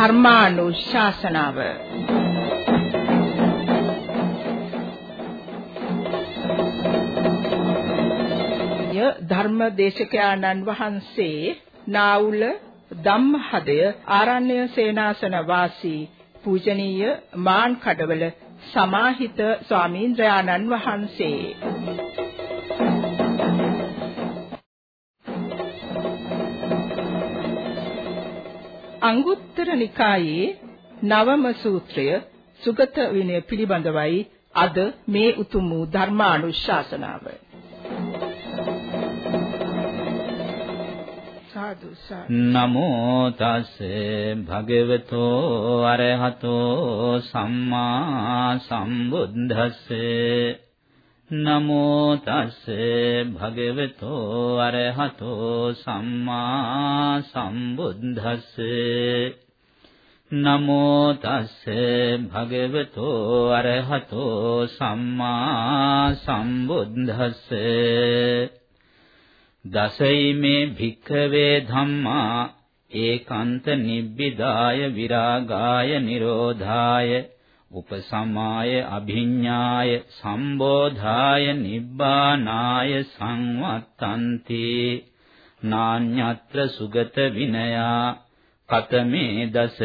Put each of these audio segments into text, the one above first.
ධර්මානුශාසනාව ධර්මදේශකයාණන් වහන්සේ නාවුල ධම්මහදය ආරණ්‍ය සේනාසන වාසී පූජනීය මාන් කඩවල සමාහිත ස්වාමීන්ද්‍රයාණන් වහන්සේ අංගුත්තර නිකායේ නවම සූත්‍රය සුගත විනය පිළිබඳවයි අද මේ උතුම් වූ ධර්මානුශාසනාව. නමෝ තස් භගවතෝ අරහතෝ සම්මා සම්බුද්දස්සේ නමෝ තස් භගවතෝ අරහතෝ සම්මා සම්බුද්දස්සේ. නමෝ තස් භගවතෝ අරහතෝ සම්මා සම්බුද්දස්සේ. දසයිමේ භික්ඛවේ ධම්මා ඒකාන්ත නිබ්බිදාය විරාගාය නිරෝධාය උපසමාය අභිඤ්ඤාය සම්බෝධාය නිබ්බානාය සංවත්තන්ති නාඤ්ඤත්‍ර සුගත විනයා කතමේ දස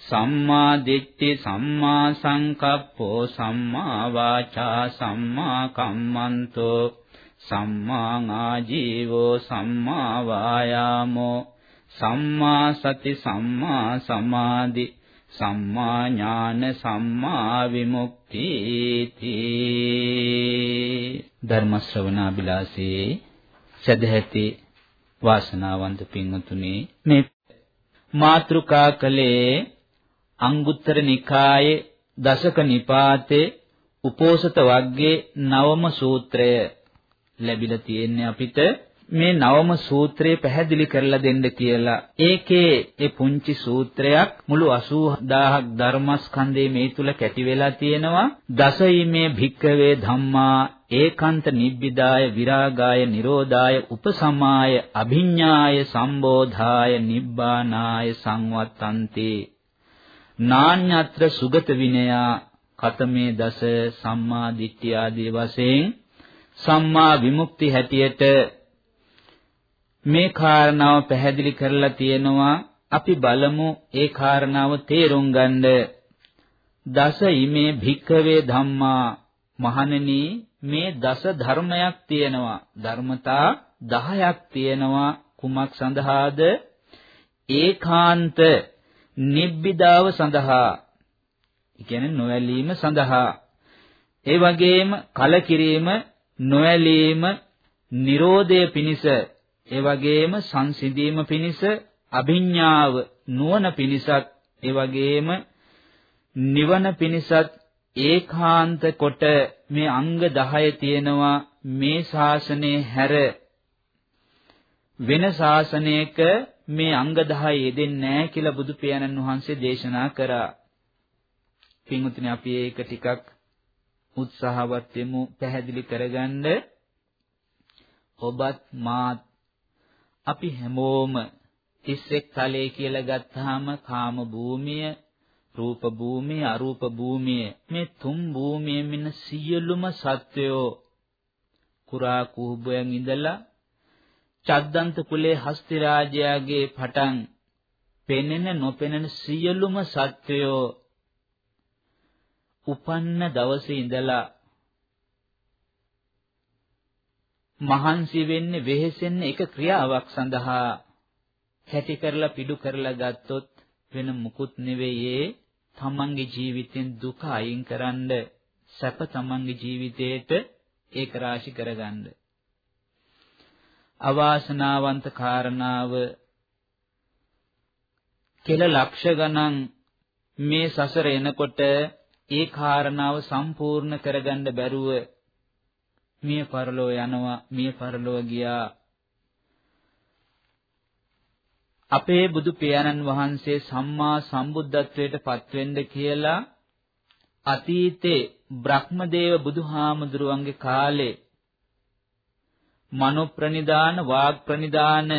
සම්මා දිට්ඨි සම්මා සංකප්පෝ සම්මා වාචා සම්මා කම්මන්තෝ සම්මා ආජීවෝ සම්මා වායාමෝ සම්මා සති සම්මා සමාධි සම්මා ඥාන සම්මා විමුක්ති ධර්ම ශ්‍රවණාබිලාසී සදැහැති වාසනාවන්ත පින්වතුනි මේ මාත්‍රුකා කලේ අංගුත්තර නිකායේ දසක නිපාතේ උපෝසත වග්ගයේ නවම සූත්‍රය ලැබිලා තියෙන්නේ අපිට. මේ නවම සූත්‍රය පැහැදිලි කරලා දෙන්න කියලා. ඒකේ ඒ පුංචි සූත්‍රයක් මුළු 80000ක් ධර්මස්කන්ධයේ මේ තුල කැටි වෙලා තියෙනවා. දසීමේ භික්කවේ ධම්මා ඒකාන්ත නිබ්බිදාය විරාගාය නිරෝධාය උපසමාය අභිඤ්ඤාය සම්බෝධාය නිබ්බානාය සංවත්තන්ති නාඤ්‍යත්‍ර සුගත විනයා කතමේ දස සම්මා දිට්ඨිය ආදී වශයෙන් සම්මා විමුක්ති හැටියට මේ කාරණාව පැහැදිලි කරලා තියෙනවා. අපි බලමු ඒ කාරණාව තේරුම් ගන්න. දස ීමේ භික්ඛවේ ධම්මා. මහණෙනි මේ දස ධර්මයක් තියෙනවා. ධර්මතා 10ක් තියෙනවා. කුමක් සඳහාද? ඒකාන්ත නිබ්බිදාව සඳහා. ඒ කියන්නේ නොඇලීම සඳහා. ඒ වගේම කලකිරීම නොඇලීම නිරෝධය පිණිස. ඒ වගේම සංසිඳීම පිණිස අභිඥාව නුවණ පිණිසත් ඒ වගේම නිවන පිණිසත් ඒකාන්ත කොට මේ අංග 10 තියෙනවා මේ ශාසනයේ හැර වෙන ශාසනයක මේ අංග 10 යෙදෙන්නේ නැහැ කියලා බුදු පියාණන් වහන්සේ දේශනා කරා. පින්වතුනි අපි ඒක ටිකක් උත්සාහවත් වෙමු පැහැදිලි කරගන්න ඔබත් මාත් අපි හැමෝම 31 තලයේ කියලා ගත්තාම කාම භූමිය රූප භූමිය අරූප භූමිය. මේ තුන් භූමියේ මෙන්න සියලුම සත්වයෝ කුරා කුහුබයන් ඉඳලා චද්දන්ත කුලේ හස්ති රාජයාගේ පටන් පෙනෙන නොපෙනෙන සියලුම සත්වයෝ උපන්න දවසේ ඉඳලා මහන්සි වෙන්නේ වෙහෙසෙන්නේ එක ක්‍රියාවක් සඳහා. කැටි කරලා පිටු කරලා ගත්තොත් වෙන මුකුත් නෙවෙයි තමන්ගේ ජීවිතෙන් දුක අයින් කරන්න සැප තමන්ගේ ජීවිතේට ඒක රාශි කරගන්න. අවාසනාවන්ත කාරණාව. කෙල ලක්ෂ ගණන් මේ සසර එනකොට ඒ කාරණාව සම්පූර්ණ කරගන්න බැරුව මිය පරලෝ යනවා මිය පරලෝ ගියා. අපේ බුදු පියාණන් වහන්සේ සම්මා සම්බුද්ධත්වයට පත්වෙන්න කියලා අතීතේ බ්‍රහ්මදේව බුදුහාමුදුරුවන්ගේ කාලේ මනෝ ප්‍රනිදාන වාග් ප්‍රනිදාන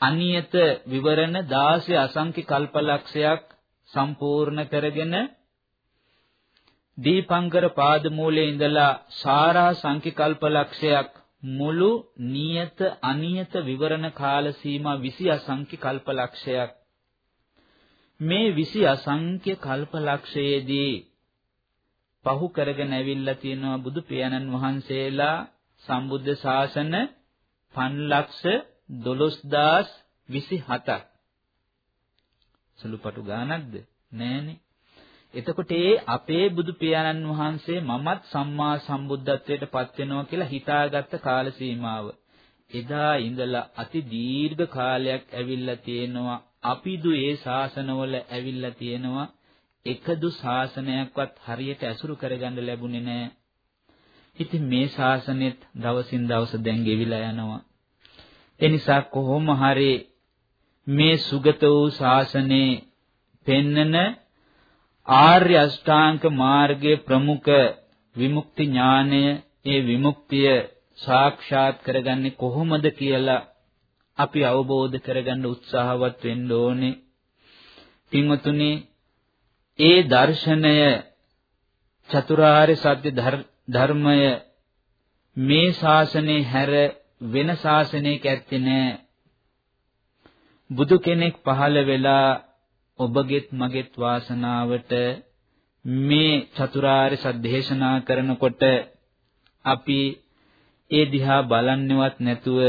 අනියත විවරණ 16 අසංඛ්‍ය කල්පලක්ෂයක් සම්පූර්ණ කරගෙන දීපංකර පාදමූලයේ ඉඳලා සාරා සංඛ්‍ය කල්පලක්ෂයක් මුළු නියත අනියත විවරණ කාල සීමා 20 අසංඛ්‍ය කල්පලක්ෂයක් මේ 20 අසංඛ්‍ය කල්පලක්ෂයේදී පහු කරගෙන ඇවිල්ලා තියෙනවා බුදු පියාණන් වහන්සේලා සම්බුද්ධ ශාසන 512027ක් සුළුපටු ගානක්ද? නෑනේ. එතකොට ඒ අපේ බුදු පියාණන් වහන්සේ මමත් සම්මා සම්බුද්ධත්වයට පත් වෙනවා කියලා හිතාගත්ත කාල සීමාව එදා ඉඳලා අති දීර්ඝ කාලයක් ඇවිල්ලා තියෙනවා අපිදු ඒ ශාසනවල ඇවිල්ලා තියෙනවා එකදු ශාසනයක්වත් හරියට ඇසුරු කරගන්න ලැබුණේ නැහැ. ඉතින් මේ ශාසනෙත් දවසින් දවස දැන් ගෙවිලා යනවා. ඒ නිසා කොහොම හරි මේ සුගත වූ ශාසනේ පෙන්නන ආර්ය අෂ්ටාංග මාර්ගයේ ප්‍රමුඛ විමුක්ති ඥානය ඒ විමුක්තිය සාක්ෂාත් කරගන්නේ කොහොමද කියලා අපි අවබෝධ කරගන්න උත්සාහවත් වෙන්න ඕනේ. පින්වතුනි ඒ දර්ශනය චතුරාර්ය සත්‍ය ධර්මය මේ ශාසනයේ හැර වෙන ශාසනයක ඇත්තේ නැහැ. බුදු කෙනෙක් පහළ වෙලා ඔබගෙත් මගෙත් වාසනාවට මේ චතුරාර්ය සත්‍ය දේශනා කරනකොට අපි ඒ දිහා බලන්නේවත් නැතුව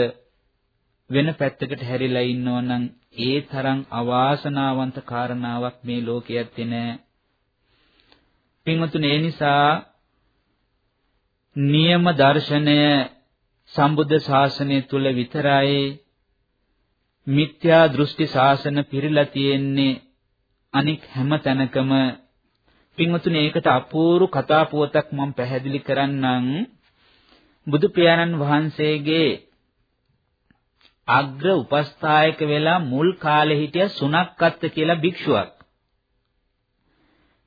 වෙන පැත්තකට හැරිලා ඉන්නව නම් ඒ තරම් අවාසනාවන්ත කාරණාවක් මේ ලෝකයේ ඇත්තේ නැහැ. පින්වතුනි ඒ නිසා නියම දර්ශනය සම්බුද්ධ ශාසනය තුල විතරයි මිත්‍යා දෘෂ්ටි ශාසන පිරීලා තියෙන්නේ අනික් හැම තැනකම පින්වතුනි ඒකට අපූර්ව කතා පුවතක් මම පැහැදිලි කරන්නම් බුදු පියාණන් වහන්සේගේ අග්‍ර උපස්ථායක වෙලා මුල් කාලේ හිටිය සුනක්කත්ත කියලා භික්ෂුවක්.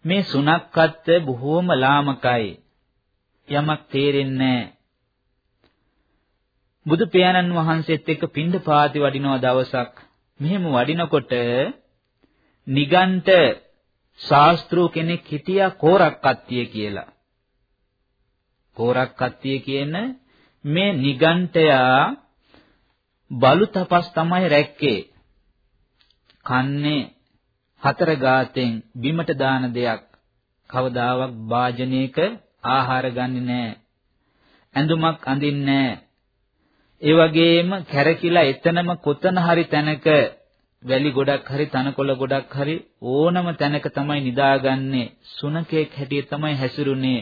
මේ සුනක්කත්ත බොහෝම ලාමකයි. යමක් තේරෙන්නේ බුදු පියාණන් වහන්සේත් එක්ක පින්ඩපාති වඩිනව දවසක් මෙහෙම වඩිනකොට නිගන්ට ශාස්ත්‍රූ කෙනෙක් හිටියා කෝරක්කත්තිය කියලා. කෝරක්කත්තිය කියන මේ නිගන්ටයා බලු තපස් තමයි රැක්කේ. කන්නේ හතර ගාතෙන් බිමට දාන දෙයක් කවදාවත් වාජනයක ආහාර ගන්නෙ නෑ. ඇඳුමක් අඳින්නේ නෑ. ඒ වගේම කැරකිලා එතනම කොතන හරි තැනක වැලි ගොඩක් හරි තනකොළ ගොඩක් හරි ඕනම තැනක තමයි නිදාගන්නේ. සුනකෙක් හැටියට තමයි හැසිරුනේ.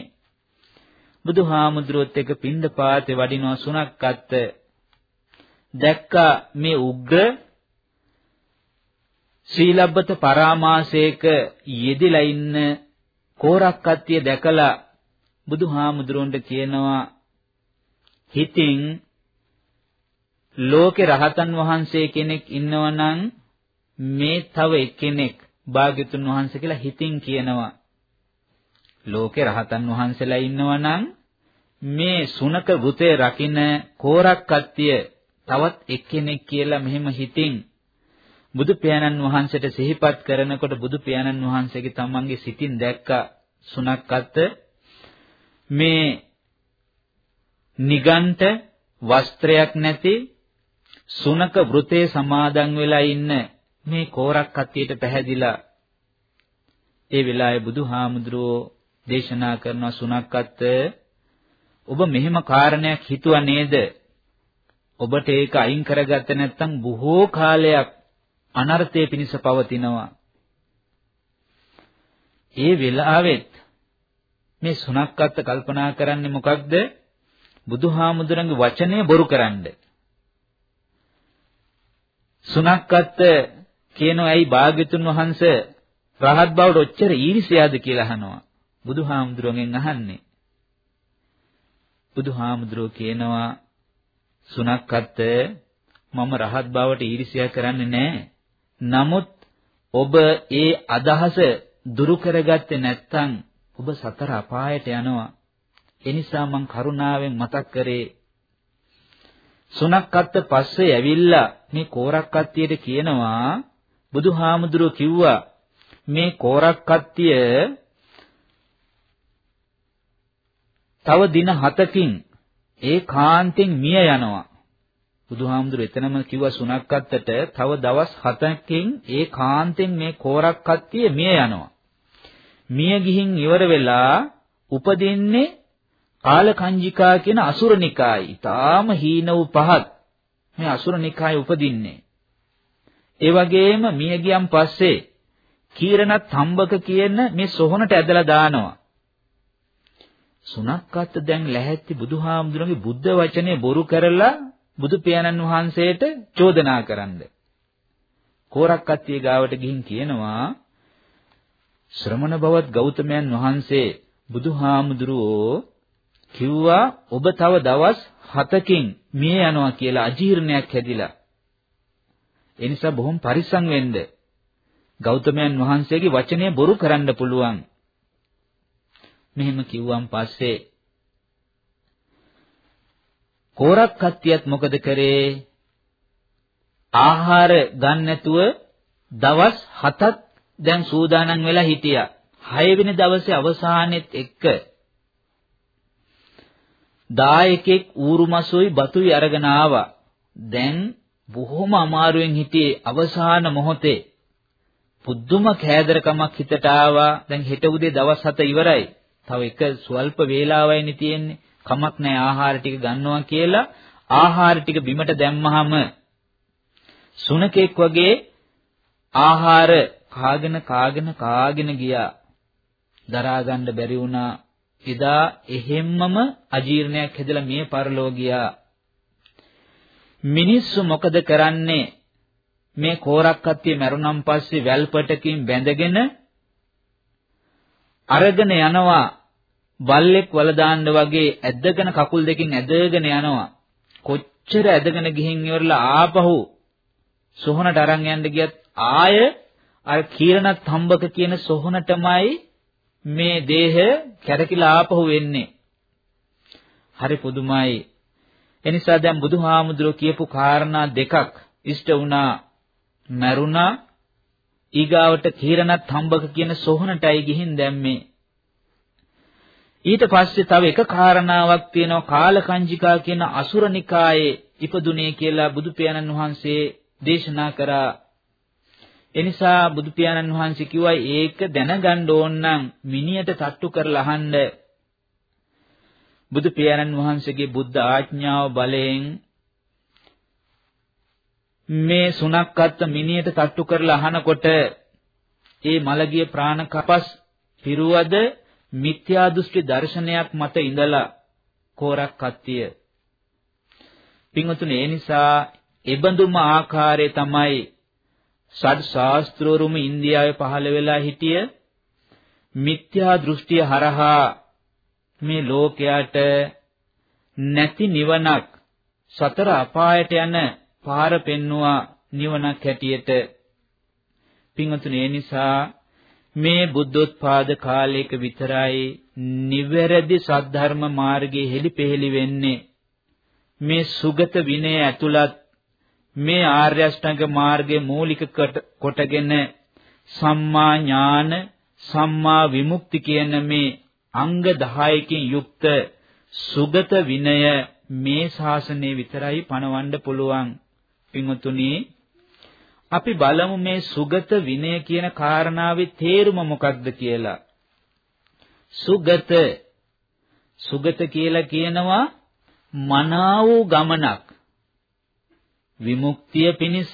බුදුහාමුදුරුවොත් එක්ක පින්ඳ පාතේ වඩිනවා සුනක් අත්ත. දැක්කා මේ උග්‍ර ශ්‍රීලබ්බත පරාමාසයක යෙදිලා ඉන්න කෝරක්කත්තිය දැකලා බුදුහාමුදුරන්ට කියනවා හිතින් ලෝකේ රහතන් වහන්සේ කෙනෙක් ඉන්නවනම් මේ තව එක්කෙනෙක් භාග්‍යතුන් වහන්සේ කියලා හිතින් කියනවා. ලෝකේ රහතන් වහන්සේලා ඉන්නවනම් මේ සුනක වෘතේ රකින්න කෝරක්කත්තිය තවත් එක්කෙනෙක් කියලා මෙහෙම හිතින් බුදු පියාණන් වහන්සේට සිහිපත් කරනකොට බුදු පියාණන් වහන්සේගේ තමන්ගේ සිතින් දැක්ක සුණක්කත් මේ නිගන්ට වස්ත්‍රයක් නැති සුනක වෘතේ සමාදන් වෙලා ඉන්න මේ කෝරක් කත්තියට පැහැදිලා ඒ වෙලාවේ බුදුහාමුදුරුවෝ දේශනා කරන සුනක්කත් ඔබ මෙහෙම කාරණයක් හිතුවා නේද ඔබට ඒක අයින් කරගත්තේ නැත්නම් බොහෝ කාලයක් අනර්ථයේ පිණිස පවතිනවා. ඒ වෙලාවෙත් මේ සුණක්කත් කල්පනා කරන්නේ මොකක්ද? බුදුහාමුදුරන්ගේ වචනය බොරු කරන්න. සුණක්කත් කියනවා ඇයි භාග්‍යතුන් වහන්සේ රහත් බවට ඔච්චර ඊර්ෂ්‍යාද කියලා අහනවා. බුදුහාමුදුරගෙන් අහන්නේ. බුදුහාමුදුරෝ කියනවා සුනක්කත් මම රහත් බවට ඊර්ෂ්‍යා කරන්නේ නැහැ. නමුත් ඔබ ඒ අදහස දුරු කරගත්තේ නැත්නම් ඔබ සතර අපායට යනවා. ඒ නිසා මං කරුණාවෙන් මතක් කරේ සුනක්කත්ත පස්සේ ඇවිල්ලා මේ කෝරක්කත්තියට කියනවා බුදුහාමුදුරුවෝ කිව්වා මේ කෝරක්කත්තිය තව දින 7කින් ඒකාන්තෙන් මිය යනවා. බුදුහාමුදුරු එතනම කිව්වා සුනක්කත්තට තව දවස් 7කින් ඒකාන්තෙන් මේ කෝරක්කත්තිය මිය යනවා. මිය ගිහින් ඉවර වෙලා උපදින්නේ කාලකංජිකා කියන අසුරනිකායි. ඊටාම හීන වූ පහත් මේ අසුරනිකායි උපදින්නේ. ඒ වගේම මිය ගියන් පස්සේ කීරණත් හම්බක කියන මේ සොහනට ඇදලා දානවා. සුනක්කත් දැන් ලැහැත්ති බුදුහාමුදුරන්ගේ බුද්ධ වචනේ බොරු කරලා බුදු පියාණන් වහන්සේට චෝදනා කරන්න. කෝරක්කත්තිය ගාවට ගිහින් කියනවා ශ්‍රමණ බවත් ගෞතමයන් වහන්සේ බුදුහාමුදුරුවෝ කිව්වා ඔබ තව දවස් 7කින් මිය යනවා කියලා අජීර්ණයක් හැදිලා. ඒ නිසා බොහොම පරිස්සම් වෙන්න. ගෞතමයන් වහන්සේගේ වචනය බොරු කරන්න පුළුවන්. මෙහෙම කිව්වන් පස්සේ කෝරක් කත්තියත් මොකද කරේ? ආහාර ගන්න නැතුව දවස් 7ක් දැන් සූදානම් වෙලා හිටියා. 6 වෙනි දවසේ අවසානෙත් එක්ක දායකෙක් ඌරුමසොයි බතුයි අරගෙන ආවා. දැන් බොහොම අමාරුවෙන් හිටියේ අවසාන මොහොතේ. පුදුම කෑදරකමක් හිතට ආවා. දැන් හෙට උදේ දවස් 7 ඉවරයි. තව එක ස්වල්ප වේලාවයිනේ තියෙන්නේ. කමක් නැහැ ආහාර ටික ගන්නවා කියලා ආහාර ටික බිමට දැම්මහම සුනකෙක් වගේ ආහාර කාගෙන කාගෙන කාගෙන ගියා. දරා ගන්න බැරි වුණා. එදා එහෙම්මම අජීර්ණයක් හැදලා මිය පරලෝ ගියා. මිනිස්සු මොකද කරන්නේ? මේ කෝරක් කත්තිය මැරුණන් පස්සේ වැල්පටකින් බැඳගෙන අරගෙන යනවා. බල්ලෙක් වල දාන්න වගේ ඇද්දගෙන කකුල් දෙකෙන් ඇදගෙන යනවා. කොච්චර ඇදගෙන ගිහින් ඉවරලා ආපහු සොහනට අරන් යන්න ගියත් ආය අර කීරණත් හම්බක කියන සොහනටමයි මේ දේහ කැරකිලා ආපහු වෙන්නේ හරි පුදුමයි. එනිසා දැන් බුදුහාමුදුරුවෝ කියපු කාරණා දෙකක් ඉෂ්ට වුණා මරුණා ඊගාවට කීරණත් හම්බක කියන සොහනටයි ගිහින් දැම්මේ ඊට පස්සේ තව එක කාරණාවක් තියෙනවා කාලකංජිකා කියන අසුරනිකායේ ඉපදුනේ කියලා බුදු පියාණන් වහන්සේ දේශනා කරා. එනිසා බුදු පියාණන් වහන්සේ කිව්වා ඒක දැනගන්න ඕන නම් මිනියට තට්ටු කරලා අහන්න. බුදු පියාණන් වහන්සේගේ බුද්ධ ආඥාව බලයෙන් මේ සුණක්කත් මිනියට තට්ටු කරලා අහනකොට ඒ මලගිය ප්‍රාණ කපස් පිරුවද මිත්‍යා දෘෂ්ටි දර්ශනයක් මත ඉඳලා කෝරක් කත්තිය. පින්වතුනි ඒ නිසා එබඳුම ආකාරය තමයි සඩ් ශාස්ත්‍රවරුම ඉන්දියාවේ පහළ වෙලා හිටිය මිත්‍යා දෘෂ්ටිය හරහා මේ ලෝකයට නැති නිවනක් සතර අපායට යන පාර පෙන්නවා නිවනක් හැටියට. පින්වතුනි ඒ නිසා මේ බුද්ධෝත්පාද කාලයක විතරයි නිවැරදි සද්ධර්ම මාර්ගයේ හෙලිපෙහෙලි වෙන්නේ. මේ සුගත විනය ඇතුළත් මේ ආර්ය අෂ්ටාංග මාර්ගයේ මූලික කොටගෙන සම්මා ඥාන සම්මා විමුක්ති කියන මේ අංග 10කින් යුක්ත සුගත විනය මේ ශාසනයේ විතරයි පණවන්න පුළුවන් පින්වතුනි අපි බලමු මේ සුගත විනය කියන කාරණාවේ තේරුම මොකක්ද කියලා. සුගත සුගත කියලා කියනවා මනා වූ ගමනක්. විමුක්තිය පිණිස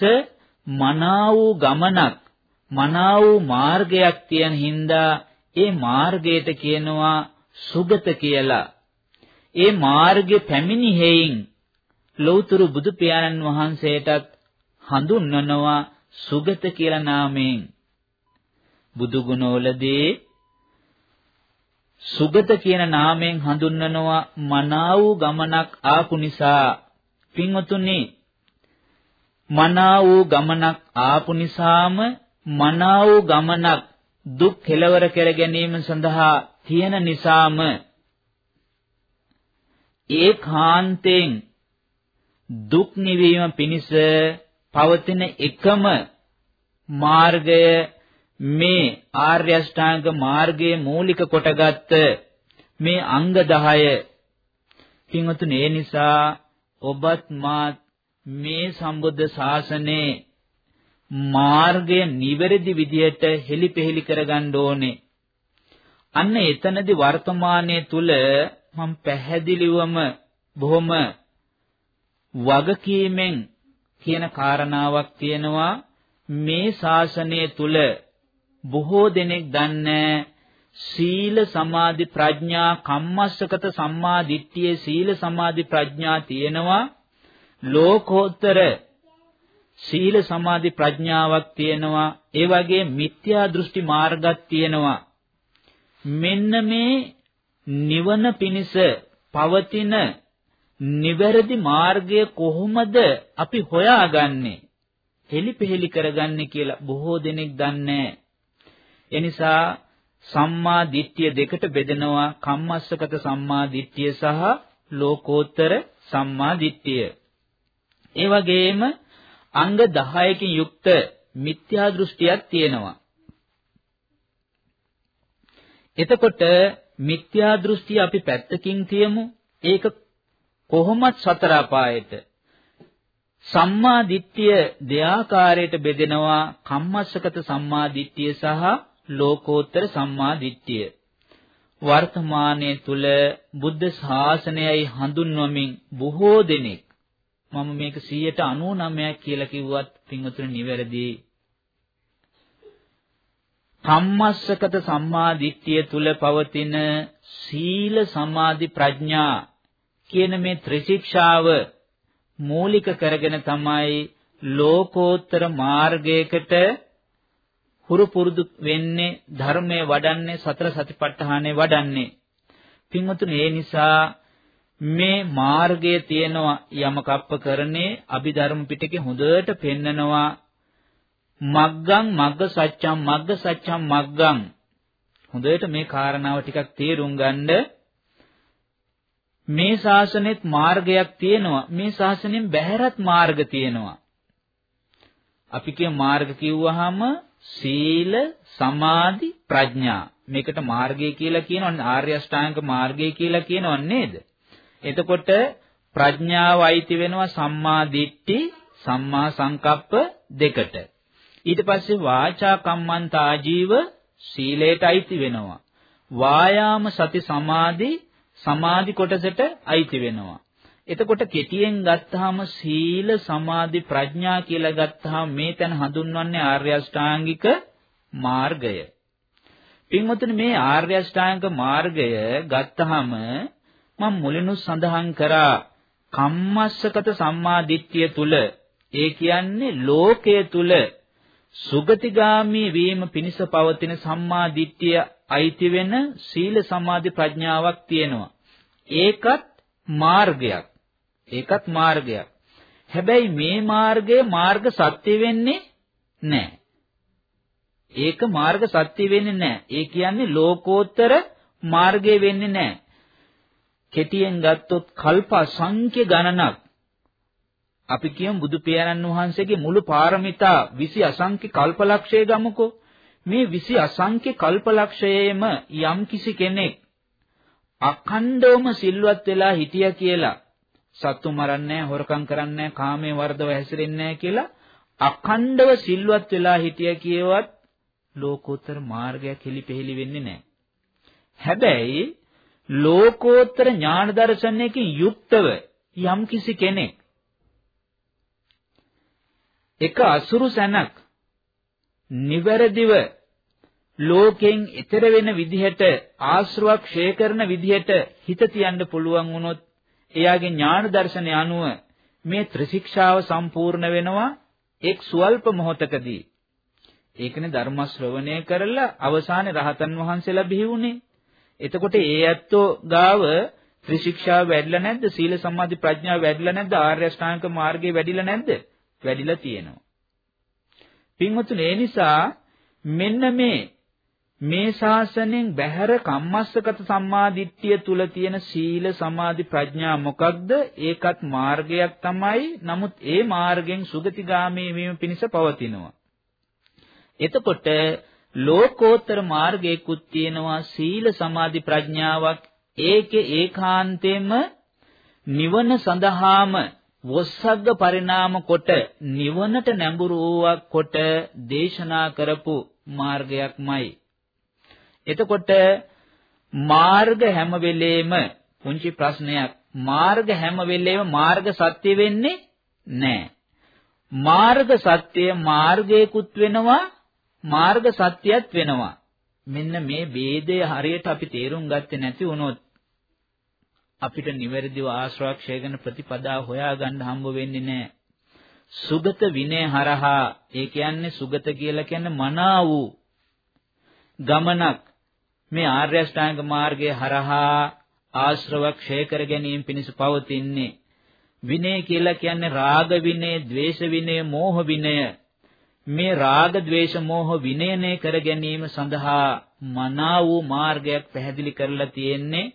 මනා වූ ගමනක්, මනා වූ මාර්ගයක් තියෙන හින්දා ඒ මාර්ගයට කියනවා සුගත කියලා. ඒ මාර්ගේ පැමිණි හේයින් ලෞතර බුදු පියාණන් වහන්සේටත් හඳුන්වනවා සුගත කියලා නාමයෙන් බුදු ගුණවලදී සුගත කියන නාමයෙන් හඳුන්වනවා මනා වූ ගමනක් ආපු නිසා පින්වතුනි මනා වූ ගමනක් ආපු නිසාම මනා වූ ගමනක් දුක් කෙලවර කර ගැනීම සඳහා තියෙන නිසාම ඒකාන්තයෙන් දුක් නිවීම පිණිස පවතින එකම මාර්ගය මේ ආර්ය අෂ්ටාංග මාර්ගයේ මූලික කොටගත් මේ අංග 10 පින්වතුනි ඒ නිසා ඔබත් මාත් මේ සම්බුද්ධ ශාසනයේ මාර්ගය නිවැරදි විදියට හෙලිපෙහෙලි කරගන්න ඕනේ. අන්න එතනදී වර්තමානයේ තුල මම පැහැදිලිවම බොහොම වගකීමෙන් කියන කාරණාවක් තියෙනවා මේ ශාසනය තුල බොහෝ දෙනෙක් දන්නේ සීල සමාධි ප්‍රඥා කම්මස්සකත සම්මා දිට්ඨියේ සීල සමාධි ප්‍රඥා තියෙනවා ලෝකෝත්තර සීල සමාධි ප්‍රඥාවක් තියෙනවා. ඒ වගේ මිත්‍යා දෘෂ්ටි මාර්ගයක් තියෙනවා. මෙන්න මේ නිවන පිණිස පවතින නිවැරදි මාර්ගය කොහොමද අපි හොයාගන්නේ? හෙලිපෙහෙලි කරගන්නේ කියලා බොහෝ දෙනෙක් දන්නේ එනිසා සම්මා දිට්ඨිය දෙකට බෙදෙනවා. කම්මස්සගත සම්මා දිට්ඨිය සහ ලෝකෝත්තර සම්මා දිට්ඨිය. ඒ වගේම අංග 10කින් යුක්ත මිත්‍යා දෘෂ්ටියක් තියෙනවා. එතකොට මිත්‍යා දෘෂ්ටිය අපි පැත්තකින් තියමු. ඒක කොහොමත් සතර අපායට සම්මා දිට්ඨිය දෙආකාරයට බෙදෙනවා කම්මස්සගත සම්මා දිට්ඨිය සහ ලෝකෝත්තර සම්මා දිට්ඨිය වර්තමානයේ තුල බුද්ධ ශාසනයයි හඳුන්වමින් බොහෝ දෙනෙක් මම මේක 199ක් කියලා කිව්වත් පින්වතුනි නිවැරදි. කම්මස්සකත සම්මා දිට්ඨිය තුල පවතින සීල සමාධි ප්‍රඥා කියන මේ ත්‍රිශික්ෂාව මූලික කරගෙන තමයි ලෝකෝත්තර මාර්ගයකට හුරු පුරුදු වෙන්නේ ධර්මයේ වඩන්නේ සතර සතිපට්ඨානෙ වඩන්නේ. පින්වතුනි ඒ නිසා මේ මාර්ගය තියෙනවා යමක අප්ප කරන්නේ අභිධර්ම පිටකේ හොඳට පෙන්නනවා. මග්ගං මග්ග සත්‍යං මග්ග සත්‍යං මග්ගං. හොඳට මේ කාරණාව ටිකක් තේරුම් ගන්න. මේ ශාසනෙත් මාර්ගයක් තියෙනවා. මේ ශාසනයෙන් බැහැරත් මාර්ග තියෙනවා. අපි කිය මාර්ග කිව්වහම සීල සමාධි ප්‍රඥා. මේකට මාර්ගය කියලා කියනවනේ. ආර්ය අෂ්ටාංග මාර්ගය කියලා කියනව නේද? එතකොට ප්‍රඥාව අයිති වෙනවා සම්මා දිට්ඨි සම්මා සංකප්ප දෙකට. ඊට පස්සේ වාචා කම්මන්ත ආජීව සීලයට අයිති වෙනවා. වායාම සති සමාධි සමාධි කොටසට අයිති වෙනවා. එතකොට කෙටියෙන් ගත්තාම සීල සමාධි ප්‍රඥා කියලා ගත්තාම මේ තැන හඳුන්වන්නේ ආර්ය අෂ්ටාංගික මාර්ගය. පින්වතුනි මේ ආර්ය අෂ්ටාංග මාර්ගය ගත්තාම මම මුලිනුත් සඳහන් කරා කම්මස්සකත සම්මා දිට්ඨිය තුල ඒ කියන්නේ ලෝකයේ තුල සුගතිගාමී වීම පිණිස පවතින සම්මා දිට්ඨිය අයිති වෙන සීල සමාධි ප්‍රඥාවක් තියෙනවා. ඒකත් මාර්ගයක්. ඒකත් මාර්ගයක්. හැබැයි මේ මාර්ගය මාර්ග සත්‍ය වෙන්නේ නැහැ. ඒක මාර්ග සත්‍ය වෙන්නේ නැහැ. ඒ කියන්නේ ලෝකෝත්තර මාර්ගය වෙන්නේ නැහැ. කෙටියෙන් ගත්තොත් කල්ප අසංඛ්‍ය ගණනක් අපි කියමු බුදු පියාණන් වහන්සේගේ මුළු පාරමිතා 20 අසංඛ්‍ය කල්පලක්ෂය ගමුකෝ. මේ 20 අසංඛ්‍ය කල්පලක්ෂයේම යම් කිසි කෙනෙක් අඛණ්ඩවම සිල්වත් වෙලා හිටියා කියලා සත්තු මරන්නේ හොරකම් කරන්නේ කාමයේ වර්ධව හැසිරෙන්නේ කියලා අඛණ්ඩව සිල්වත් වෙලා හිටියා කියවත් ලෝකෝත්තර මාර්ගයක් හෙලිපෙහෙලි වෙන්නේ නැහැ. හැබැයි ලෝකෝත්තර ඥාන දර්ශනයකින් යුක්තව යම්කිසි කෙනෙක් එක අසුරු සැනක් නිවැරදිව ලෝකෙන් ඈතර වෙන විදිහට ආශ්‍රවක් ක්ෂය කරන විදිහට හිත තියන්න පුළුවන් වුණොත් එයාගේ ඥාන දර්ශනය අනුව මේ ත්‍රිශික්ෂාව සම්පූර්ණ වෙනවා එක් සුවල්ප මොහොතකදී. ඒකනේ ධර්ම ශ්‍රවණය කරලා අවසානයේ රහතන් වහන්සේලා බිහි වුණේ. එතකොට ඒ ඇත්තෝ ගාව ත්‍රිශික්ෂාව වැඩිලා නැද්ද? සීල සමාධි ප්‍රඥා වැඩිලා නැද්ද? ආර්ය අෂ්ටාංග මාර්ගය වැඩිලා නැද්ද? වැඩිලා තියෙනවා. පින්වතුනි ඒ නිසා මෙන්න මේ මේ ශාසනයෙන් බැහැර කම්මස්සගත සම්මාදිට්ඨිය තුල තියෙන සීල සමාධි ප්‍රඥා මොකක්ද? ඒකත් මාර්ගයක් තමයි. නමුත් ඒ මාර්ගයෙන් සුගතිගාමී වීම පිණිස පවතිනවා. එතකොට ලෝකෝත්තර මාර්ගයකුත් තියෙනවා සීල සමාධි ප්‍රඥාවක් ඒකේ ඒකාන්තයෙන්ම නිවන සඳහාම වොස්සග්ග පරිණාම කොට නිවනට නැඹුරු වූවක් කොට දේශනා කරපු මාර්ගයක්මයි එතකොට මාර්ග හැම වෙලේම පුංචි ප්‍රශ්නයක් මාර්ග හැම වෙලේම මාර්ග සත්‍ය වෙන්නේ නැහැ. මාර්ග සත්‍ය මාර්ගයකුත් වෙනවා මාර්ග සත්‍යයත් වෙනවා. මෙන්න මේ ભેදය හරියට අපි තේරුම් ගත්තේ නැති වුණොත් අපිට නිවැරදිව ආශ්‍රාක්ෂය ගැන ප්‍රතිපදා හොයාගන්න හම්බ වෙන්නේ නැහැ. සුගත විනය හරහා ඒ කියන්නේ සුගත කියලා කියන්නේ මනා වූ ගමනක් මේ ආර්ය ශ්‍රාංග මාර්ගයේ හරහා ආශ්‍රව ක්ෂය කර ගැනීම පිණිස පවතින්නේ විනය කියලා කියන්නේ රාග විනය, ద్వේෂ විනය, මෝහ විනය මේ රාග, ద్వේෂ, මෝහ විනයනේ කර ගැනීම සඳහා මනා වූ මාර්ගයක් පැහැදිලි කරලා තියෙන්නේ.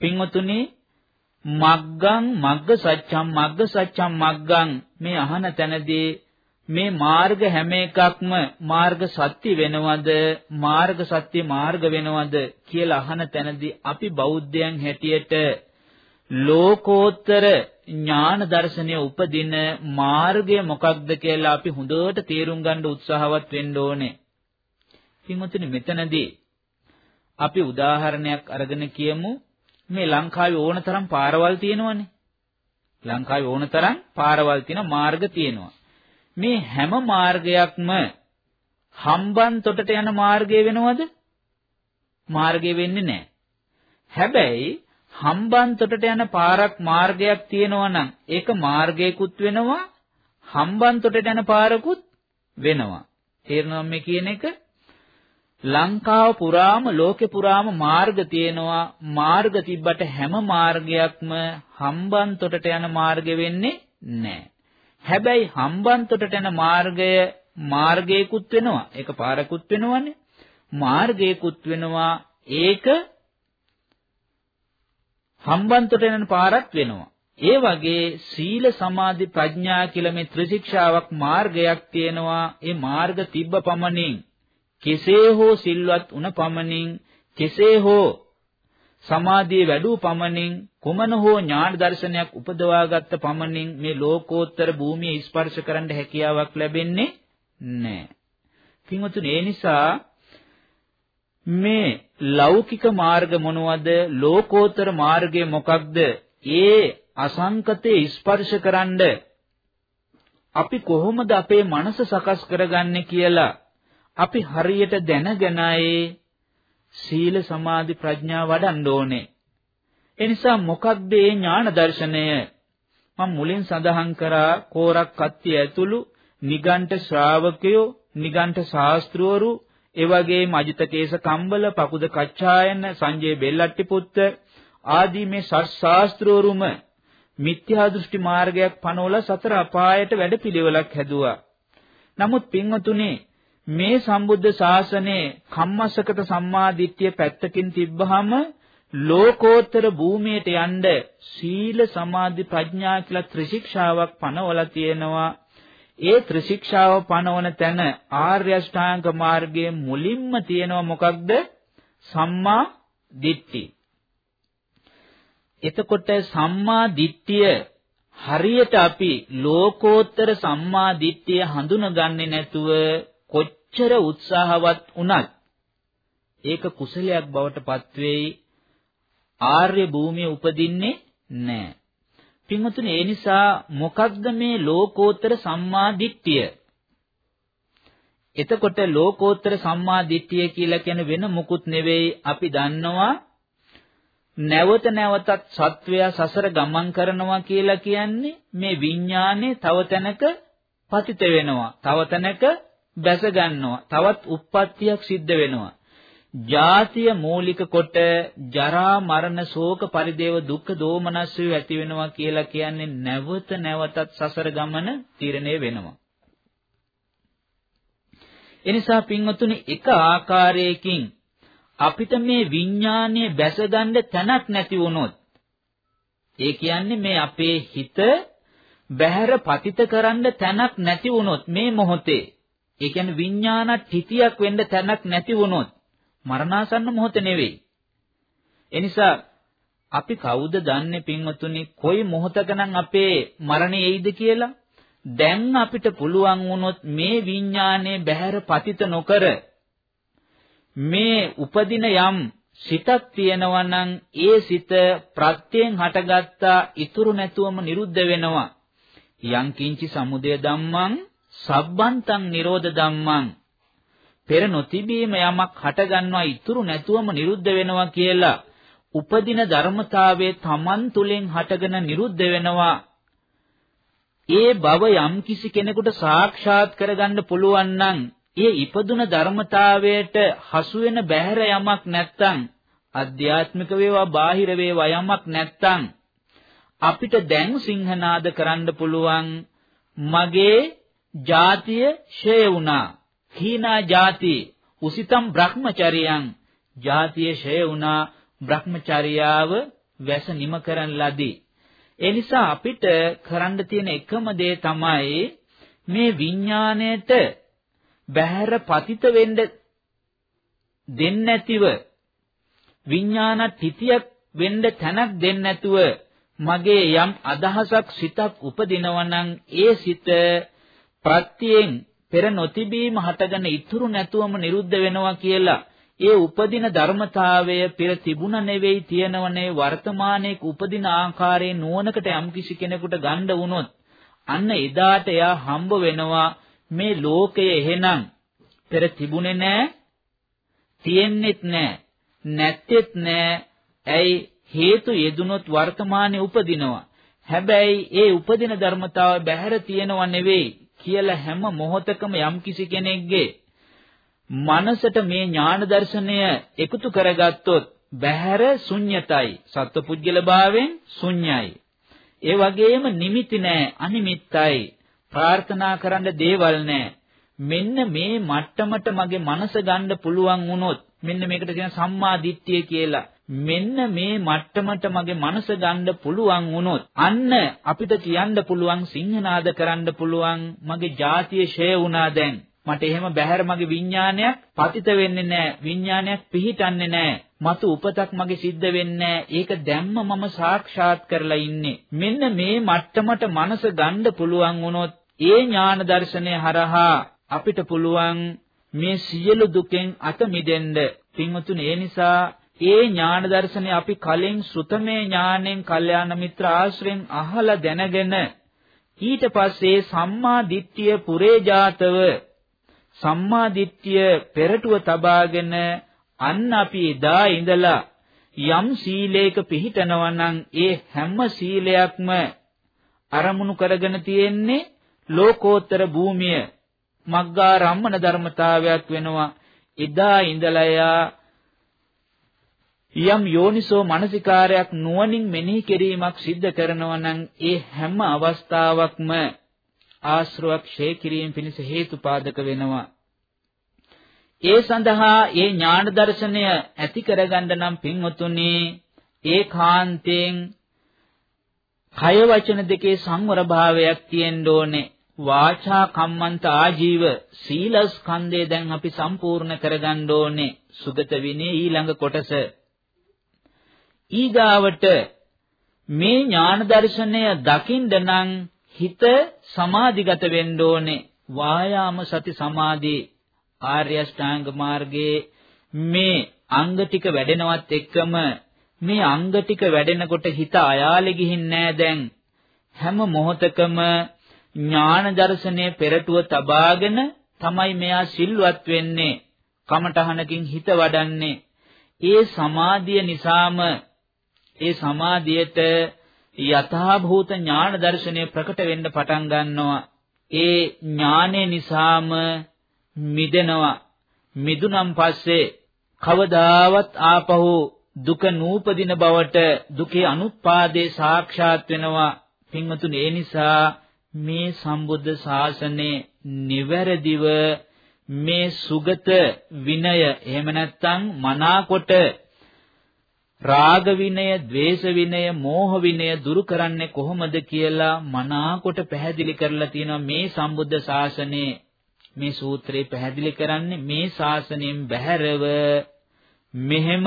පින්වතුනි මග්ගං මග්ග සත්‍යම් මග්ග සත්‍යම් මග්ගං මේ අහන තැනදී මේ මාර්ග හැම එකක්ම මාර්ග සත්‍ය වෙනවද මාර්ග සත්‍ය මාර්ග වෙනවද කියලා අහන තැනදී අපි බෞද්ධයන් හැටියට ලෝකෝත්තර ඥාන දර්ශනය උපදින මාර්ගය මොකක්ද කියලා අපි හොඳට තේරුම් ගන්න උත්සාහවත් වෙන්න ඕනේ. පින්වතුනි මෙතනදී අපි උදාහරණයක් අරගෙන කියමු මේ ලංකාවේ ඕනතරම් පාරවල් තියෙනවනේ. ලංකාවේ ඕනතරම් පාරවල් තියෙන මාර්ග තියෙනවා. මේ හැම මාර්ගයක්ම හම්බන් තොටට යන මාර්ගය වෙනවද? මාර්ගය වෙන්නේ නැහැ. හැබැයි හම්බන් තොටට යන පාරක් මාර්ගයක් තියෙනවා නම් ඒක මාර්ගයකුත් වෙනවා හම්බන් තොටට යන පාරකුත් වෙනවා. තේරෙනවද මේ කියන එක? ලංකාව පුරාම ලෝකේ පුරාම මාර්ග තියෙනවා මාර්ග තිබ්බට හැම මාර්ගයක්ම හම්බන් තොටට යන මාර්ග වෙන්නේ නැහැ. හැබැයි හම්බන්තොටට යන මාර්ගය මාර්ගයකුත් වෙනවා. ඒක පාරකුත් වෙනවනේ. මාර්ගයකුත් වෙනවා. ඒක හම්බන්තොට යන පාරක් වෙනවා. ඒ වගේ සීල සමාධි ප්‍රඥා කියලා මේ ත්‍රිශික්ෂාවක් මාර්ගයක් තියෙනවා. ඒ මාර්ග තිබ්බ පමණින් කෙසේ හෝ සිල්වත් උන පමණින් කෙසේ හෝ සමාධිය වැඩූ පමණින් කුමන හෝ ඥාන දර්ශනයක් උපදවාගත්ත පමණින් මේ ලෝකෝත්තර භූමිය ස්පර්ශ කරන්න හැකියාවක් ලැබෙන්නේ නැහැ. පින්වතුනි ඒ නිසා මේ ලෞකික මාර්ග මොනවද? ලෝකෝත්තර මාර්ගය මොකක්ද? ඒ අසංකතේ ස්පර්ශ කරන්ඩ අපි කොහොමද අපේ මනස සකස් කරගන්නේ කියලා අපි හරියට දැනගෙනයි සීල සමාධි ප්‍රඥා වඩන්න ඕනේ. ඒ නිසා මොකක්ද මේ ඥාන දර්ශනය? මම මුලින් සඳහන් කරා කෝරක් කත්තිය ඇතුළු නිගණ්ඨ ශ්‍රාවකයෝ, නිගණ්ඨ ශාස්ත්‍රවරු, ඒ වගේම අජිත කේස කම්බල, පකුද කච්චායන, සංජය බෙල්ලට්ටි පුත්ත ආදී මේ ශාස්ත්‍රවරුම මිත්‍යා දෘෂ්ටි මාර්ගයක් පනවලා සතර අපායට වැඩපිළිවෙලක් හැදුවා. නමුත් පින්වතුනි මේ සම්බුද්ධ ශාසනයේ කම්මස්සකත සම්මාදිට්ඨිය පැත්තකින් තිබ්බහම ලෝකෝත්තර භූමියට යන්න සීල සමාධි ප්‍රඥා කියලා ත්‍රිශික්ෂාවක් පනවලා තියෙනවා. ඒ ත්‍රිශික්ෂාව පනවන තැන ආර්ය අෂ්ටාංග මාර්ගයේ මුලින්ම තියෙනවා මොකක්ද? සම්මා දිට්ඨි. එතකොට සම්මා දිට්ඨිය හරියට අපි ලෝකෝත්තර සම්මා දිට්ඨිය හඳුනගන්නේ නැතුව කොච්චර උත්සාහවත් වුණත් ඒක කුසලයක් බවට පත්වෙයි ආර්ය භූමිය උපදින්නේ නැහැ. පින්වතුනි ඒ නිසා මොකක්ද මේ ලෝකෝත්තර සම්මා දිට්ඨිය? එතකොට ලෝකෝත්තර සම්මා දිට්ඨිය කියලා කියන වෙන මුකුත් නෙවෙයි අපි දන්නවා නැවත නැවතත් සත්වයා සසර ගමන් කරනවා කියලා කියන්නේ මේ විඥානේ තව තැනක පතිත වෙනවා. තව තැනක බැස ගන්නවා. තවත් උප්පත්තියක් සිද්ධ වෙනවා. ජාතිය මූලික කොට ජරා මරණ ශෝක පරිදේව දුක්ඛ දෝමනස්ය ඇති වෙනවා කියලා කියන්නේ නැවත නැවතත් සසර ගමන තීරණය වෙනවා. එනිසා පින්වතුනි එක ආකාරයකින් අපිට මේ විඥානයේ බැසගන්න තැනක් නැති වුණොත් ඒ කියන්නේ මේ අපේ හිත බහැර පතිත කරන්න තැනක් නැති වුණොත් මේ මොහොතේ ඒ කියන්නේ විඥාන තිතියක් වෙන්න තැනක් නැති වුණොත් මරණාසන්න මොහොත නෙවෙයි. එනිසා අපි කවුද දන්නේ පින්වතුනි කොයි මොහොතකනම් අපේ මරණය එයිද කියලා? දැන් අපිට පුළුවන් වුණොත් මේ විඥානයේ බහැර පතිත නොකර මේ උපදින යම් සිතක් තියෙනවා නම් ඒ සිත ප්‍රත්‍යයෙන් හටගත්තා ඉතුරු නැතුවම නිරුද්ධ වෙනවා. යං කිංචි සමුදය ධම්මං සබ්බන්තං නිරෝධ ධම්මං. පෙර නොතිබීම යමක් හටගන්නවා ඉතුරු නැතුවම නිරුද්ධ වෙනවා කියලා උපදින ධර්මතාවයේ Taman තුලින් හටගෙන නිරුද්ධ වෙනවා. ඒ බව යම් කිසි කෙනෙකුට සාක්ෂාත් කරගන්න පුළුවන් නම් ඒ ඉපදුන ධර්මතාවයට හසු වෙන බැහැර යමක් නැත්තම් අධ්‍යාත්මික වේවා බාහිර වේවා යමක් නැත්තම් අපිට දැන් සිංහනාද කරන්න පුළුවන් මගේ ජාතිය ෂය වුණා හීනා ජාති උසිතම් බ්‍රහ්මචරියං ජාතිය ෂය වුණා Brahmacharyaව වැස නිම කරන ලදී. ඒ නිසා අපිට කරන්න තියෙන එකම දේ තමයි මේ විඥාණයට බහැර පතිත වෙන්න දෙන්නේ නැතිව විඥාන තිතියක් වෙන්න තැනක් දෙන්නේ නැතුව මගේ යම් අදහසක් සිතක් උපදිනවා නම් ඒ සිත ප්‍රත්‍යයෙන් පෙර නොතිබීම හටගෙන ඉතුරු නැතුවම නිරුද්ධ වෙනවා කියලා. ඒ උපදින ධර්මතාවය පෙර තිබුණ නෙවෙයි තියෙනවනේ වර්තමානයේ උපදින ආකාරයේ නුවණකට යම්කිසි කෙනෙකුට ගන්න වුණොත්. අන්න එදාට එයා හම්බ වෙනවා මේ ලෝකය එහෙනම්. පෙර තිබුණේ නෑ තියෙන්නෙත් නෑ නැත්තේත් නෑ. ඇයි? හේතු යෙදුනොත් වර්තමානයේ උපදිනවා. හැබැයි ඒ උපදින ධර්මතාව බැහැර තියෙනව නෙවෙයි. කියලා හැම මොහොතකම යම්කිසි කෙනෙක්ගේ මනසට මේ ඥාන දර්ශනය එකතු කරගත්තොත් බහැර ශුන්්‍යතයි. සත්පුද්ගල භාවයෙන් ශුන්‍යයි. ඒ වගේම නිමිති නැහැ අනිමිත්තයි. ප්‍රාර්ථනා කරන්න දේවල් නැහැ මෙන්න මේ මට්ටමට මගේ මනස ගන්න පුළුවන් වුණොත් මෙන්න මේකට කියන සම්මා දිට්ඨිය කියලා. මෙන්න මේ මට්ටමට මගේ මනස ගන්න පුළුවන් වුණොත් අන්න අපිට කියන්න පුළුවන් සිංහනාද කරන්න පුළුවන් මගේ ජාතිය ෂය වුණා දැන් මට එහෙම බහැර මගේ විඥානයක් පතිත වෙන්නේ නැහැ. විඥානයක් පිහිටන්නේ නැහැ. මතු උපතක් මගේ සිද්ධ වෙන්නේ ඒක දැම්ම මම සාක්ෂාත් කරලා ඉන්නේ. මෙන්න මේ මට්ටමට මනස ගන්න පුළුවන් වුණොත් ඒ ඥාන දර්ශනය හරහා අපිට පුළුවන් මේ සියලු දුකෙන් අත මිදෙන්න. පින්වතුනි ඒ නිසා ඒ ඥාන දර්ශනය අපි කලින් සුතමේ ඥාණයෙන් කල්යාණ මිත්‍ර ආශ්‍රයෙන් අහලා දැනගෙන ඊට පස්සේ සම්මා දිට්ඨිය පුරේජාතව සම්මා දිට්ඨිය පෙරටුව තබාගෙන අන්න අපි එදා ඉඳලා යම් සීලයක පිහිටනවා නම් ඒ හැම සීලයක්ම අරමුණු කරගෙන තියෙන්නේ ලෝකෝත්තර භූමිය මග්ගා රම්මන ධර්මතාවයක් වෙනවා. එදා ඉඳලා යා යම් යෝනිසෝ මනසිකාරයක් නුවණින් මෙනෙහි කිරීමක් සිද්ධ කරනවා නම් ඒ හැම අවස්ථාවකම ආශ්‍රවක් ක්ෂය කිරීම පිණිස හේතුපාදක වෙනවා. ඒ සඳහා ඒ ඥාන දර්ශනය ඇති කරගන්න නම් පින්වතුනි ඒකාන්තයෙන් කය වචන දෙකේ සංවර භාවයක් තියෙන්න ඕනේ. වාචා කම්මන්ත ආජීව සීලස්කන්ධය දැන් අපි සම්පූර්ණ කරගන්න ඕනේ. සුගත විනේ ඊළඟ කොටස. ඊගාවට මේ ඥාන දර්ශනය දකින්න නම් හිත සමාධිගත වෙන්න ඕනේ. වායාම සති සමාධි ආර්ය ශ්‍රාංග මාර්ගයේ මේ අංග ටික වැඩෙනවත් එක්කම මේ අංග ටික වැඩෙනකොට හිත අයාලේ ගිහින් නෑ දැන්. හැම මොහොතකම ඥාන දර්ශනයේ පෙරටුව තබාගෙන තමයි මෙයා සිල්වත් වෙන්නේ. කමඨහනකින් හිත වඩන්නේ. ඒ සමාධිය නිසාම ඒ සමාධියට යථාභූත ඥාන දර්ශනය ප්‍රකට වෙන්න පටන් ගන්නවා. ඒ ඥානය නිසාම මිදෙනවා. මිදුනම් පස්සේ කවදාවත් ආපහු දුක නූපදින බවට දුකේ අනුත්පාදේ සාක්ෂාත් වෙනවා. පින්වතුනි ඒ නිසා මේ සම්බුද්ධ ශාසනය නිවැරදිව මේ සුගත විනය එහෙම නැත්නම් මනාකොට රාග විනය, ద్వේෂ විනය, මෝහ විනය දුරු කරන්නේ කොහොමද කියලා මනාකොට පැහැදිලි කරලා තියෙනවා මේ සම්බුද්ධ ශාසනයේ මේ සූත්‍රේ පැහැදිලි කරන්නේ මේ ශාසනයෙන් බැහැරව මෙහෙම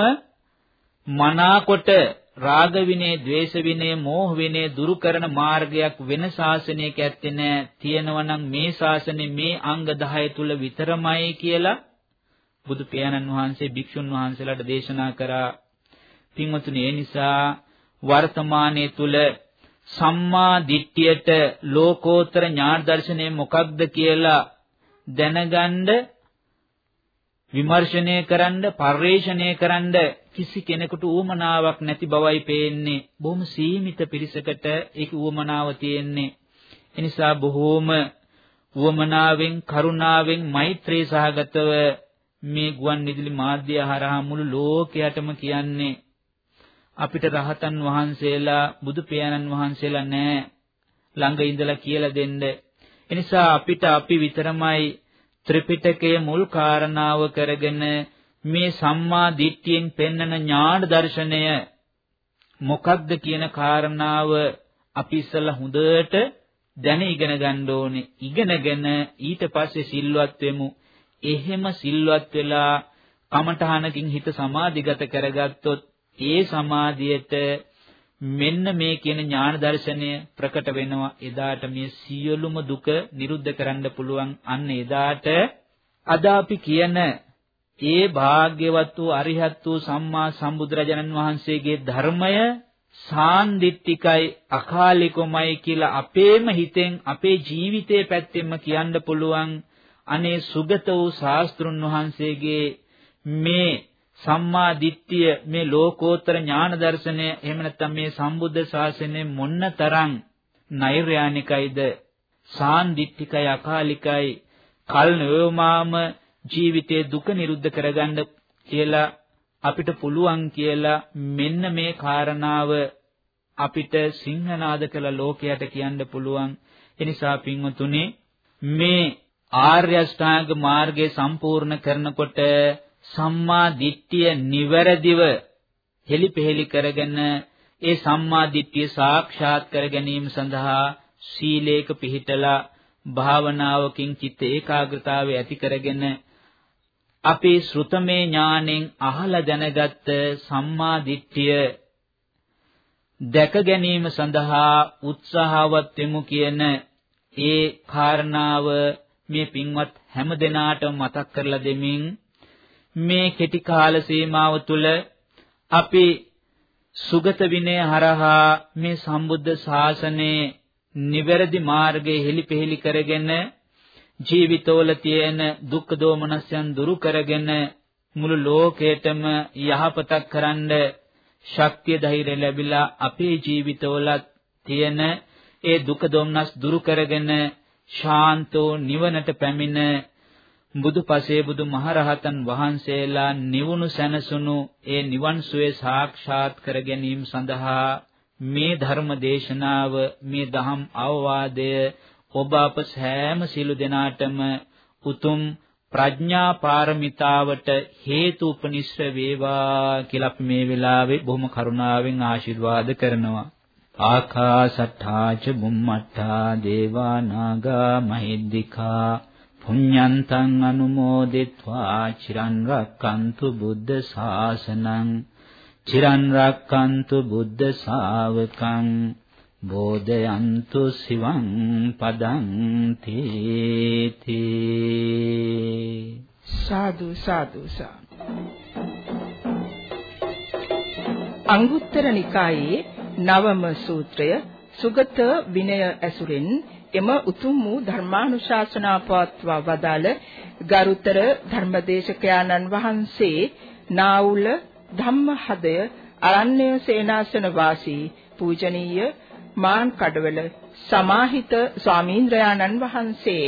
මනාකොට රාග විනේ, ద్వේෂ විනේ, මෝහ විනේ දුරු කරන මාර්ගයක් වෙන ශාසනයක ඇත්තේ නැහැ. තියෙනවා නම් මේ ශාසනේ මේ අංග 10 තුල විතරමයි කියලා බුදු පියාණන් වහන්සේ භික්ෂුන් වහන්සේලාට දේශනා කරා. පින්වතුනි ඒ නිසා වර්තමානයේ තුල සම්මා දිට්ඨියට ලෝකෝත්තර ඥාන දර්ශනය මොකක්ද කියලා දැනගන්න විමර්ශනය කරන්න පර්යේෂණය කරන්න කිසි කෙනෙකුට උවමනාවක් නැති බවයි පේන්නේ. බොහොම සීමිත පිරිසකට ඒක උවමනාව තියෙන්නේ. එනිසා බොහෝම උවමනාවෙන් කරුණාවෙන් මෛත්‍රී සහගතව මේ ගුවන් විදුලි මාධ්‍ය හරහා මුළු ලෝකයටම කියන්නේ අපිට රහතන් වහන්සේලා බුදු පියාණන් වහන්සේලා නැහැ ළඟ ඉඳලා කියලා දෙන්න එනිසා අපිට අපි විතරමයි ත්‍රිපිටකයේ මුල් කාරණාව කරගෙන මේ සම්මා දිට්ඨියෙන් පෙන්වන ඥාන දර්ශනය මොකක්ද කියන කාරණාව අපි ඉස්සෙල්ලා හොඳට දැන ඉගෙන ගන්න ඕනේ. ඉගෙනගෙන ඊට පස්සේ සිල්වත් වෙමු. එහෙම සිල්වත් වෙලා කමඨහනකින් හිත සමාධිගත කරගත්තොත් ඒ සමාධියට මෙන්න මේ කියන ඥාන දර්ශනය ප්‍රකට වෙනවා. එදාට මේ සියලුම දුක නිරුද්ධ කරන්න පුළුවන්. අන්න එදාට අද අපි කියන ඒ භාග්‍යවත් වූ අරිහත් වූ සම්මා සම්බුදුරජාණන් වහන්සේගේ ධර්මය සාන්දිට්ඨිකයි අකාලිකමයි කියලා අපේම හිතෙන් අපේ ජීවිතයේ පැත්තෙන්ම කියන්න පුළුවන්. අනේ සුගත වූ ශාස්ත්‍රුන් වහන්සේගේ මේ සම්මා දිට්ඨිය මේ ලෝකෝත්තර ඥාන දර්ශනය එහෙම නැත්නම් මේ සම්බුද්ධ ශාසනය මොන්නතරම් නෛර්යානිකයිද? සාන්දිට්ඨිකයි අකාලිකයි කල් නොවමාම ජීවිතයේ දුක නිරුද්ධ කරගන්න කියලා අපිට පුළුවන් කියලා මෙන්න මේ කාරණාව අපිට සිංහනාද කළ ලෝකයට කියන්න පුළුවන්. එනිසා පින්වතුනි මේ ආර්ය අෂ්ටාංග මාර්ගය සම්පූර්ණ කරනකොට සම්මා දිට්ඨිය නිවැරදිව හෙලිපෙහෙලි කරගෙන ඒ සම්මා දිට්ඨිය සාක්ෂාත් කර ගැනීම සඳහා සීලේක පිහිටලා භාවනාවකින් චිත්ත ඒකාග්‍රතාවය ඇති කරගෙන අපේ ශ්‍රුතමේ ඥාණයෙන් අහලා දැනගත්ත සම්මා දිට්ඨිය දැක ගැනීම සඳහා උත්සාහවත් වෙමු කියන ඒ කාරණාව මේ පින්වත් හැම දිනාටම මතක් කරලා දෙමින් මේ කෙටි කාල සීමාව තුළ අපි සුගත විනය හරහා මේ සම්බුද්ධ ශාසනයේ නිවැරදි මාර්ගයේ හෙලිපෙහෙලි කරගෙන ජීවිතවල තියෙන දුක් දෝමනස්යන් දුරු කරගෙන මුළු ලෝකයටම යහපතක් කරන්න ශක්තිය ධෛර්ය ලැබිලා අපේ ජීවිතවලත් තියෙන ඒ දුක දොම්නස් දුරු කරගෙන ශාන්තෝ නිවනට පැමිණ බුදුපසේ බුදු මහරහතන් වහන්සේලා නිවුණු සැනසුණු ඒ නිවන් සුවේ සාක්ෂාත් කර ගැනීම සඳහා මේ ධර්ම දේශනාව මේ දහම් අවවාදය ඔබ අප සෑම සිළු දෙනාටම උතුම් ප්‍රඥා පාරමිතාවට හේතු උපනිශ්‍ර වේවා කියලා අපි මේ වෙලාවේ බොහොම කරුණාවෙන් ආශිර්වාද කරනවා. ආකාසට්ඨා ච බුම්මට්ඨා දේවා නාග මහිද්దికා පුඤ්ඤන්තං අනුමෝදිත්වා චිරන් රක්칸තු බුද්ධ ශාසනං। චිරන් රක්칸තු බුද්ධ ශාවකං। බෝධයන්තු සිවං පදං තීති සාදු සාදු। අංගුත්තර නිකායේ නවම සූත්‍රය සුගත විනය ඇසුරෙන් එම උතුම් වූ ධර්මානුශාසනා පවත්වා වදාළ ගරුතර ධර්මදේශකයාණන් වහන්සේ නාවුල ධම්මහදය අරණ්‍ය සේනාසන වාසී පූජනීය මාන් කඩවල සමාහිත ස්වාමීන්ද්‍රයාණන් වහන්සේ